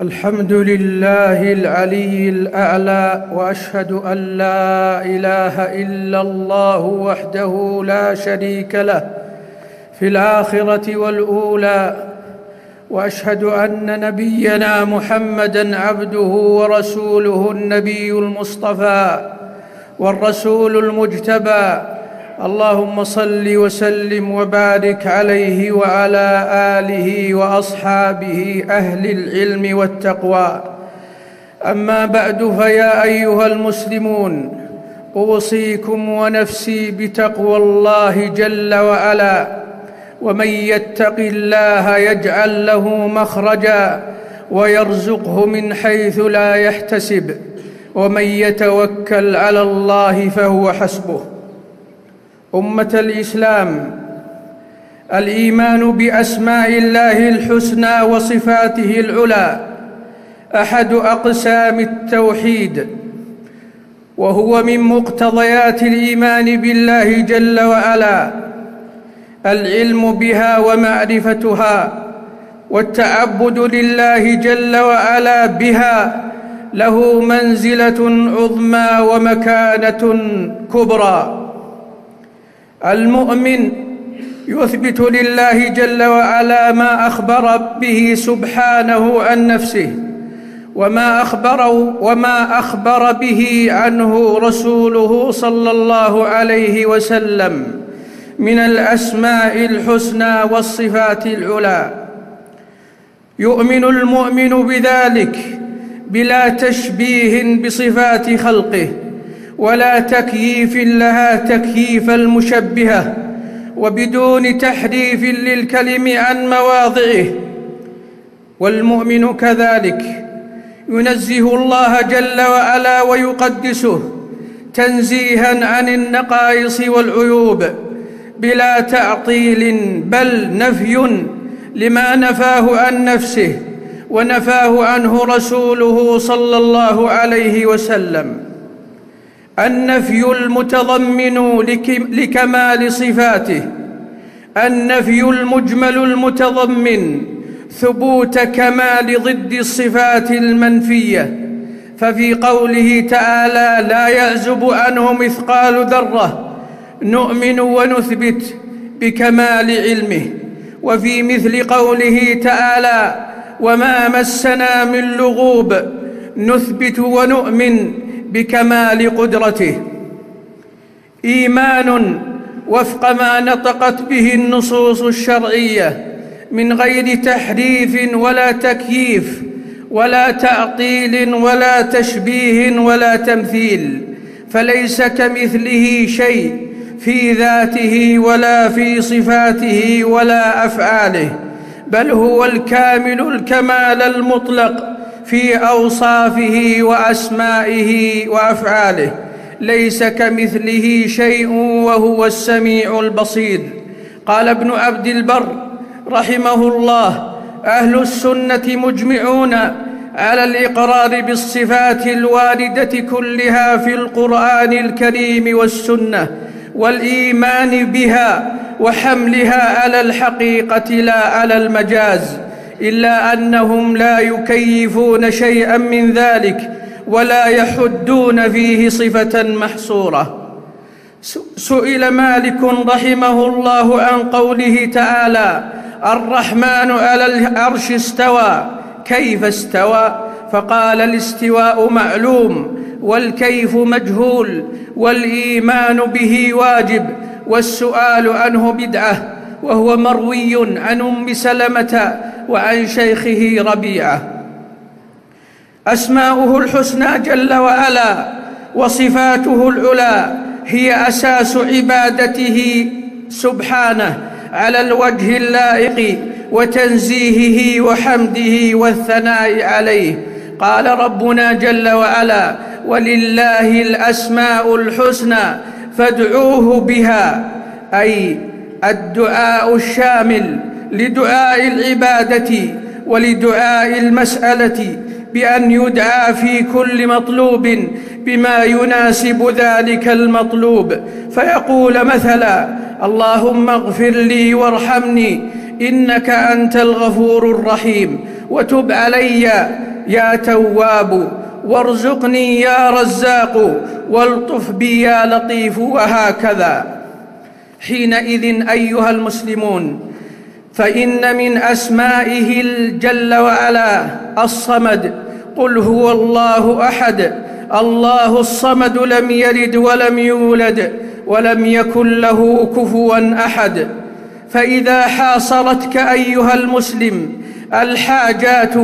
الحمد لله العلي الأعلى وأشهد أن لا إله إلا الله وحده لا شريك له في الآخرة والأولى وأشهد أن نبينا محمدا عبده ورسوله النبي المصطفى والرسول المجتبى اللهم صل وسلم وبارك عليه وعلى آله وأصحابه أهل العلم والتقوى. أما بعد فيا أيها المسلمون أوصيكم ونفسي بتقوى الله جل وعلا. ومن يتق الله يجعل له مخرجا ويرزقه من حيث لا يحتسب. ومن يتوكل على الله فهو حسبه. أمة الإسلام الإيمان بأسماء الله الحسنى وصفاته العلى أحد أقسام التوحيد وهو من مقتضيات الإيمان بالله جل وعلا العلم بها ومعرفتها والتعبد لله جل وعلا بها له منزلة عظمى ومكانة كبرى. المؤمن يثبت لله جل وعلا ما أخبر به سبحانه عن نفسه وما اخبر وما أخبر به عنه رسوله صلى الله عليه وسلم من الأسماء الحسنى والصفات العلى. يؤمن المؤمن بذلك بلا تشبيه بصفات خلقه. ولا تكييف لها تكييف المشبهة وبدون تحريف للكلم عن مواضعه. والمؤمن كذلك ينزه الله جل وعلا ويقدسه تنزيها عن النقائص والعيوب بلا تعطيل بل نفي لما نفاه عن نفسه ونفاه عنه رسوله صلى الله عليه وسلم. النفي المتضمن لكمال صفاته. النفي المجمل المتضمن ثبوت كمال ضد الصفات المنفية. ففي قوله تعالى لا يعزب عنه مثقال ذرة. نؤمن ونثبت بكمال علمه. وفي مثل قوله تعالى وما مسنا من لغوب. نثبت ونؤمن بكمال قدرته. إيمان وفق ما نطقت به النصوص الشرعية من غير تحريف ولا تكييف ولا تعطيل ولا تشبيه ولا تمثيل فليس كمثله شيء في ذاته ولا في صفاته ولا أفعاله بل هو الكامل الكمال المطلق في أوصافه وأسمائه وأفعاله ليس كمثله شيء وهو السميع البصير. قال ابن عبد البر رحمه الله أهل السنة مجمعون على الإقرار بالصفات الواردة كلها في القرآن الكريم والسنة والإيمان بها وحملها على الحقيقة لا على المجاز. إلا أنهم لا يكيفون شيئا من ذلك ولا يحدون فيه صفة محصورة. سئل مالك رحمه الله عن قوله تعالى الرحمن على العرش استوى كيف استوى؟ فقال الاستواء معلوم والكيف مجهول والإيمان به واجب والسؤال عنه بدعة وهو مروي عن أم سلمة وعن شيخه ربيعة. أسماؤه الحسنى جل وعلا وصفاته العلى هي أساس عبادته سبحانه على الوجه اللائق وتنزيهه وحمده والثناء عليه. قال ربنا جل وعلا ولله الأسماء الحسنى فادعوه بها أي الدعاء الشامل لدعاء العبادة ولدعاء المسألة بأن يدعى في كل مطلوب بما يناسب ذلك المطلوب. فيقول مثلا اللهم اغفر لي وارحمني إنك أنت الغفور الرحيم. وتب علي يا تواب وارزقني يا رزاق والطف بي يا لطيف وهكذا. حينئذ أيها المسلمون فإن من أسمائه الجل وعلا الصمد. قل هو الله أحد. الله الصمد لم يلد ولم يولد ولم يكن له كفوا أحد. فإذا حاصرتك أيها المسلم الحاجات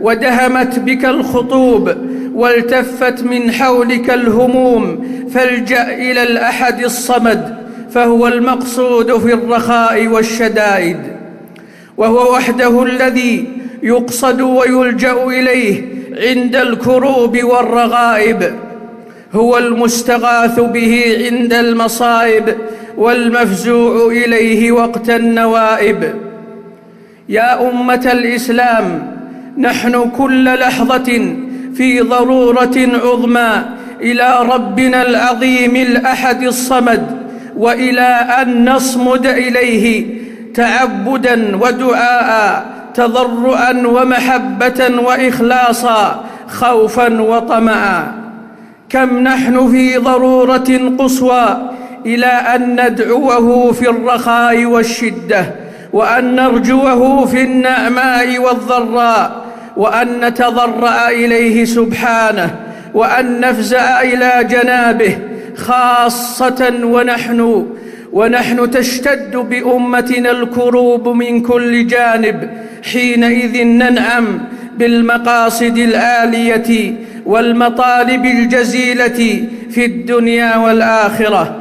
ودهمت بك الخطوب والتفت من حولك الهموم فالجأ إلى الأحد الصمد فهو المقصود في الرخاء والشدائد. وهو وحده الذي يقصد ويلجأ إليه عند الكروب والرغائب هو المستغاث به عند المصائب والمفزوع إليه وقت النوائب. يا أمة الإسلام نحن كل لحظة في ضرورة عظمى إلى ربنا العظيم الأحد الصمد وإلى أن نصمد إليه تعبدا ودعاء تضرعا ومحبة وإخلاصا خوفا وطمعا. كم نحن في ضرورة قصوى إلى أن ندعوه في الرخاء والشدة وأن نرجوه في النعماء والضراء وأن نتضرع إليه سبحانه وأن نفزع إلى جنابه خاصة ونحن ونحن تشتد بأمتنا الكروب من كل جانب حينئذ ننعم بالمقاصد العاليه والمطالب الجزيلة في الدنيا والآخرة.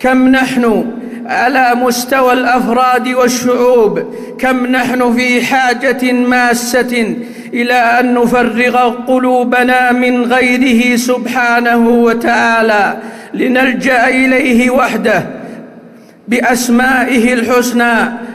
كم نحن على مستوى الأفراد والشعوب كم نحن في حاجة ماسة إلى أن نفرغ قلوبنا من غيره سبحانه وتعالى لنلجأ إليه وحده. بأسمائه الحسنى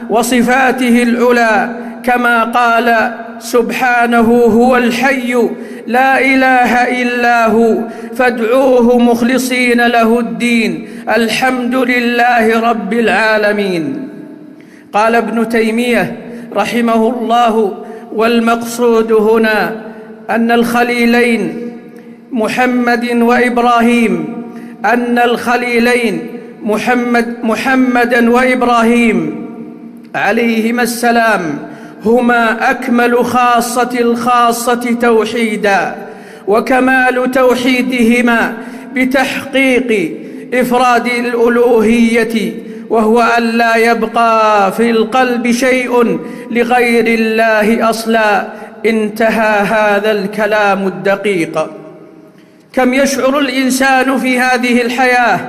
وصفاته العلى كما قال سبحانه هو الحي لا إله إلا هو فادعوه مخلصين له الدين الحمد لله رب العالمين. قال ابن تيمية رحمه الله والمقصود هنا أن الخليلين محمد وإبراهيم أن الخليلين محمد محمدا وإبراهيم عليهما السلام هما أكمل خاصة الخاصة توحيدا وكمال توحيدهما بتحقيق إفراد الألوهية وهو أن لا يبقى في القلب شيء لغير الله أصلا. انتهى هذا الكلام الدقيق. كم يشعر الإنسان في هذه الحياة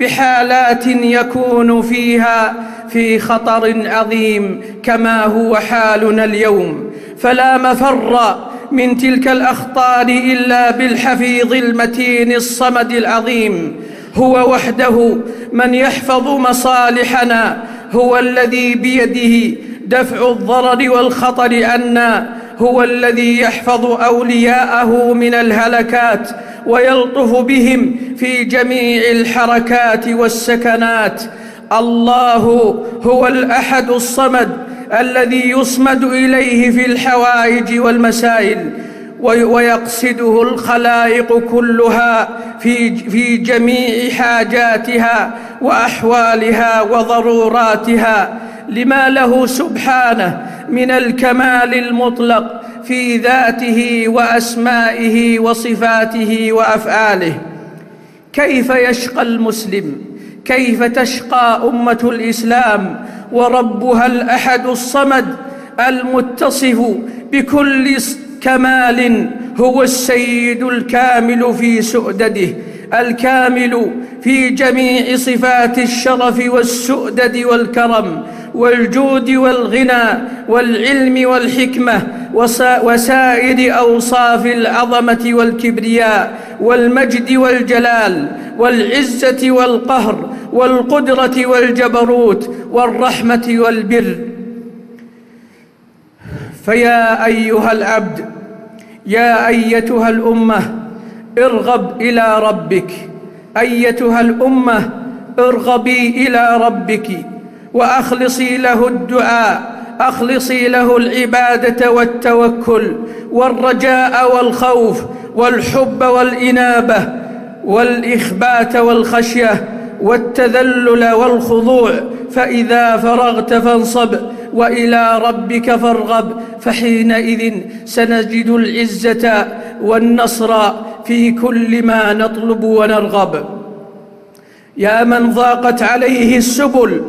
بحالات يكون فيها في خطر عظيم كما هو حالنا اليوم. فلا مفر من تلك الأخطار إلا بالحفيظ المتين الصمد العظيم. هو وحده من يحفظ مصالحنا هو الذي بيده دفع الضرر والخطر عنا هو الذي يحفظ أولياءه من الهلكات ويلطف بهم في جميع الحركات والسكنات. الله هو الأحد الصمد الذي يصمد إليه في الحوائج والمسائل ويقصده الخلائق كلها في جميع حاجاتها وأحوالها وضروراتها. لما له سبحانه من الكمال المطلق في ذاته وأسمائه وصفاته وأفعاله. كيف يشقى المسلم؟ كيف تشقى أمة الإسلام؟ وربها الأحد الصمد المتصف بكل كمال هو السيد الكامل في سؤدده الكامل في جميع صفات الشرف والسؤدد والكرم. والجود والغنى والعلم والحكمة وسائر أوصاف العظمة والكبرياء والمجد والجلال والعزة والقهر والقدرة والجبروت والرحمة والبر. فيا أيها العبد يا أيتها الأمة ارغب إلى ربك. أيتها الأمة ارغبي إلى ربك. وأخلصي له الدعاء أخلصي له العبادة والتوكل والرجاء والخوف والحب والإنابة والإخبات والخشية والتذلل والخضوع فإذا فرغت فانصب وإلى ربك فارغب فحينئذ سنجد العزة والنصر في كل ما نطلب ونرغب. يا من ضاقت عليه السبل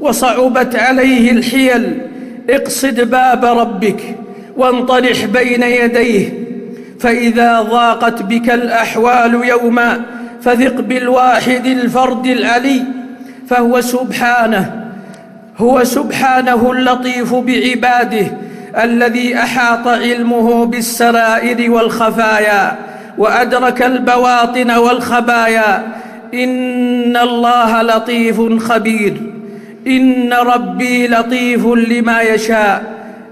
وصعبت عليه الحيل. اقصد باب ربك وانطرح بين يديه فإذا ضاقت بك الأحوال يوما فثق بالواحد الفرد العلي فهو سبحانه هو سبحانه اللطيف بعباده الذي أحاط علمه بالسرائر والخفايا وأدرك البواطن والخبايا. إن الله لطيف خبير. إن ربي لطيف لما يشاء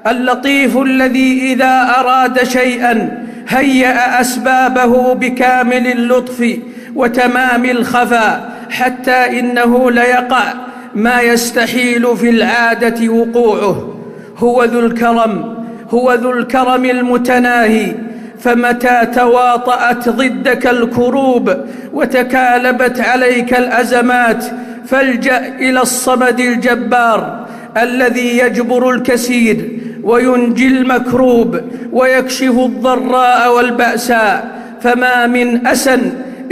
اللطيف الذي إذا أراد شيئا هيأ أسبابه بكامل اللطف وتمام الخفاء حتى إنه ليقع ما يستحيل في العادة وقوعه. هو ذو الكرم هو ذو الكرم المتناهي فمتى تواطأت ضدك الكروب وتكالبت عليك الأزمات فالجأ إلى الصمد الجبار الذي يجبر الكسير وينجي المكروب ويكشف الضراء والباساء فما من اسى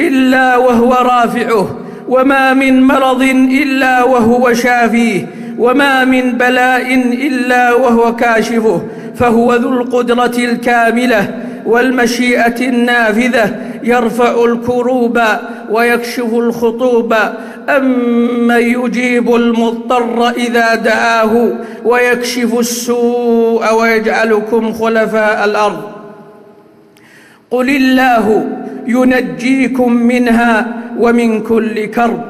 إلا وهو رافعه وما من مرض إلا وهو شافيه وما من بلاء إلا وهو كاشفه فهو ذو القدرة الكاملة والمشيئة النافذة يرفع الكروب ويكشف الخطوب. أمن يجيب المضطر إذا دعاه ويكشف السوء ويجعلكم خلفاء الأرض. قل الله ينجيكم منها ومن كل كرب.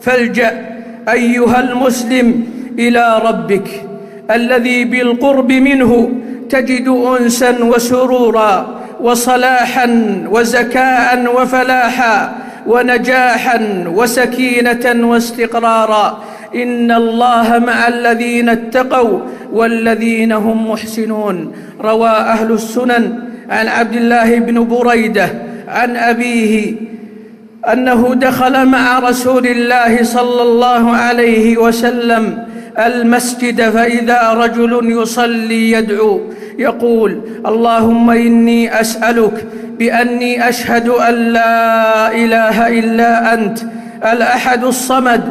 فالجأ أيها المسلم إلى ربك. الذي بالقرب منه تجد انسا وسرورا وصلاحا وزكاء وفلاحا ونجاحا وسكينة واستقرارا. إن الله مع الذين اتقوا والذين هم محسنون. روى أهل السنن عن عبد الله بن بريدة عن أبيه أنه دخل مع رسول الله صلى الله عليه وسلم المسجد فإذا رجل يصلي يدعو يقول اللهم إني أسألك بأني أشهد أن لا إله إلا أنت الأحد الصمد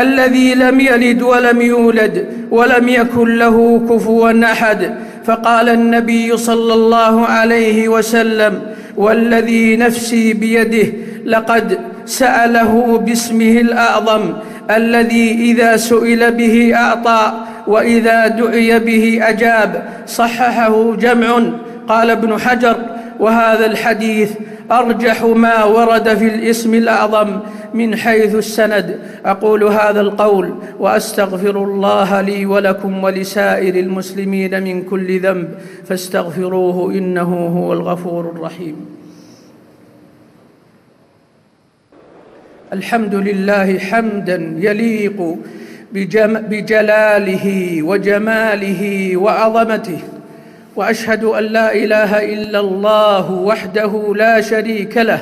الذي لم يلد ولم يولد ولم يكن له كفوا أحد. فقال النبي صلى الله عليه وسلم والذي نفسي بيده لقد سأله باسمه الأعظم الذي إذا سئل به أعطى وإذا دعي به أجاب صححه جمع. قال ابن حجر وهذا الحديث أرجح ما ورد في الاسم الأعظم من حيث السند. أقول هذا القول وأستغفر الله لي ولكم ولسائر المسلمين من كل ذنب فاستغفروه إنه هو الغفور الرحيم. الحمد لله حمدا يليق بجلاله وجماله وعظمته. وأشهد أن لا إله إلا الله وحده لا شريك له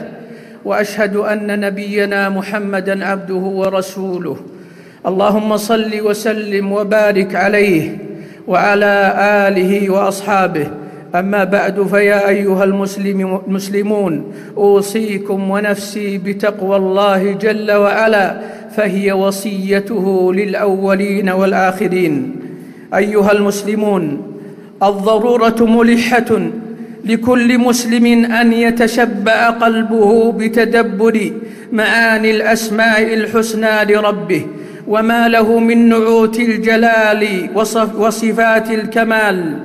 وأشهد أن نبينا محمدا عبده ورسوله. اللهم صل وسلم وبارك عليه وعلى آله وأصحابه. أما بعد فيا أيها المسلمون أوصيكم ونفسي بتقوى الله جل وعلا فهي وصيته للأولين والآخرين. أيها المسلمون الضرورة ملحة لكل مسلم أن يتشبع قلبه بتدبر معاني الأسماء الحسنى لربه وما له من نعوت الجلال وصفات الكمال.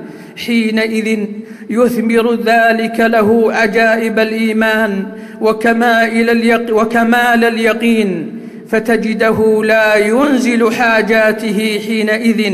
حينئذ يثمر ذلك له عجائب الإيمان وكمال, اليق وكمال اليقين فتجده لا ينزل حاجاته حينئذ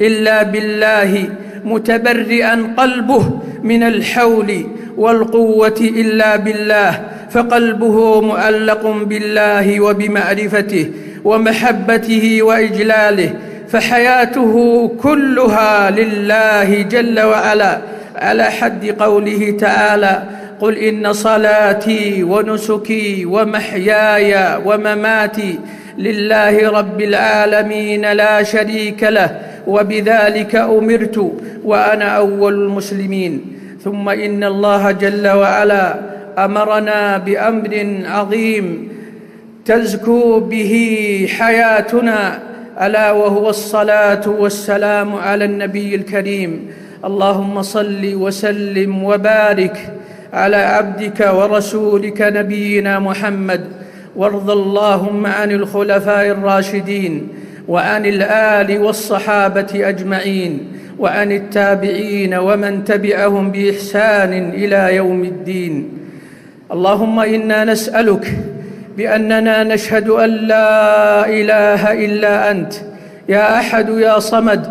إلا بالله متبرئا قلبه من الحول والقوة إلا بالله فقلبه معلق بالله وبمعرفته ومحبته وإجلاله فحياته كلها لله جل وعلا. على حد قوله تعالى قل إن صلاتي ونسكي ومحياي ومماتي لله رب العالمين لا شريك له وبذلك أمرت وأنا أول المسلمين. ثم إن الله جل وعلا أمرنا بأمر عظيم تزكو به حياتنا ألا وهو الصلاة والسلام على النبي الكريم. اللهم صل وسلم وبارك على عبدك ورسولك نبينا محمد. وارض اللهم عن الخلفاء الراشدين وعن الآل والصحابة أجمعين وعن التابعين ومن تبعهم بإحسان إلى يوم الدين. اللهم إنا نسألك بأننا نشهد أن لا إله إلا أنت يا أحد يا صمد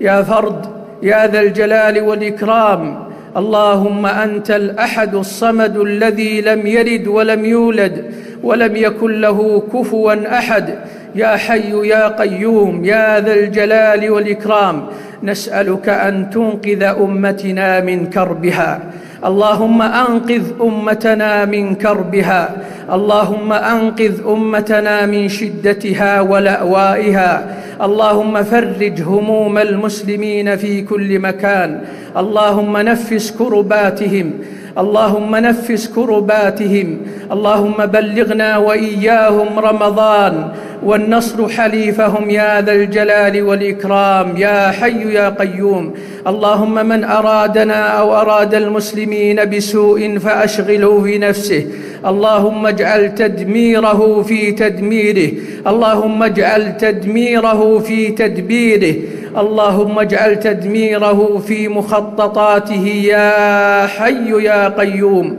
يا فرد يا ذا الجلال والإكرام. اللهم أنت الأحد الصمد الذي لم يلد ولم يولد. ولم يكن له كفوا أحد. يا حي يا قيوم يا ذا الجلال والإكرام نسألك أن تنقذ أمتنا من كربها. اللهم أنقذ أمتنا من كربها. اللهم أنقذ أمتنا من شدتها ولأوائها. اللهم فرج هموم المسلمين في كل مكان. اللهم نفس كرباتهم. اللهم نفس كرباتهم اللهم بلغنا وإياهم رمضان والنصر حليفهم يا ذا الجلال والإكرام يا حي يا قيوم. اللهم من أرادنا أو أراد المسلمين بسوء فأشغله في نفسه. اللهم اجعل تدميره في تدميره. اللهم اجعل تدميره في تدبيره. اللهم اجعل تدميره في مخططاته يا حي يا قيوم.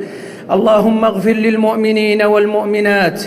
اللهم اغفر للمؤمنين والمؤمنات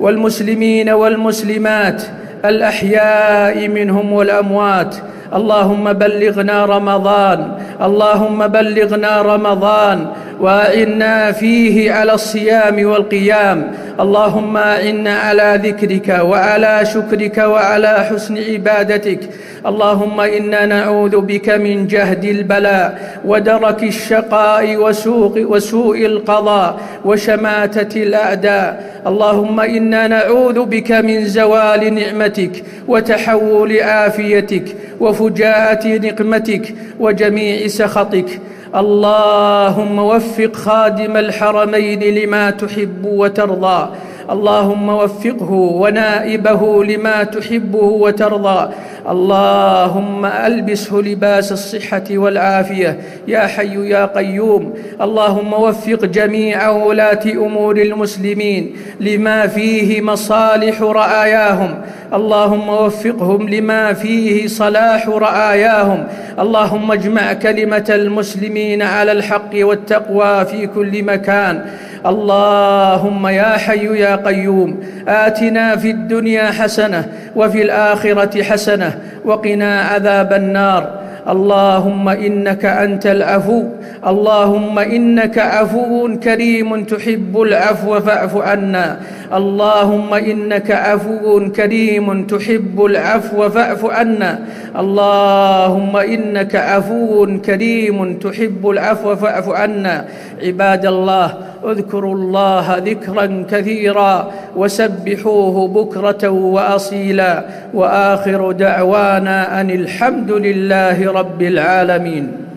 والمسلمين والمسلمات الأحياء منهم والأموات. اللهم بلغنا رمضان اللهم بلغنا رمضان. واعنا فيه على الصيام والقيام. اللهم اعنا على ذكرك وعلى شكرك وعلى حسن عبادتك. اللهم إنا نعوذ بك من جهد البلاء ودرك الشقاء وسوء, وسوء القضاء وشماتة الأعداء. اللهم إنا نعوذ بك من زوال نعمتك وتحول عافيتك وفجاءة نقمتك وجميع سخطك. اللهم وفق خادم الحرمين لما تحب وترضى. اللهم وفقه ونائبه لما تحبه وترضى. اللهم ألبسه لباس الصحة والعافية. يا حي يا قيوم. اللهم وفق جميع ولاة أمور المسلمين لما فيه مصالح رعاياهم. اللهم وفقهم لما فيه صلاح رعاياهم. اللهم اجمع كلمة المسلمين على الحق والتقوى في كل مكان. اللهم يا حي يا قيوم آتنا في الدنيا حسنة وفي الآخرة حسنة وقنا عذاب النار. اللهم إنك أنت العفو. اللهم إنك عفو كريم تحب العفو فاعف عنا. اللهم إنك عفو كريم تحب العفو فاعف عنا. اللهم إنك عفو كريم تحب العفو فاعف عنا. عباد الله اذكروا الله ذكرا كثيرا وسبحوه بكرة وأصيلا. وآخر دعوانا أن الحمد لله رب العالمين.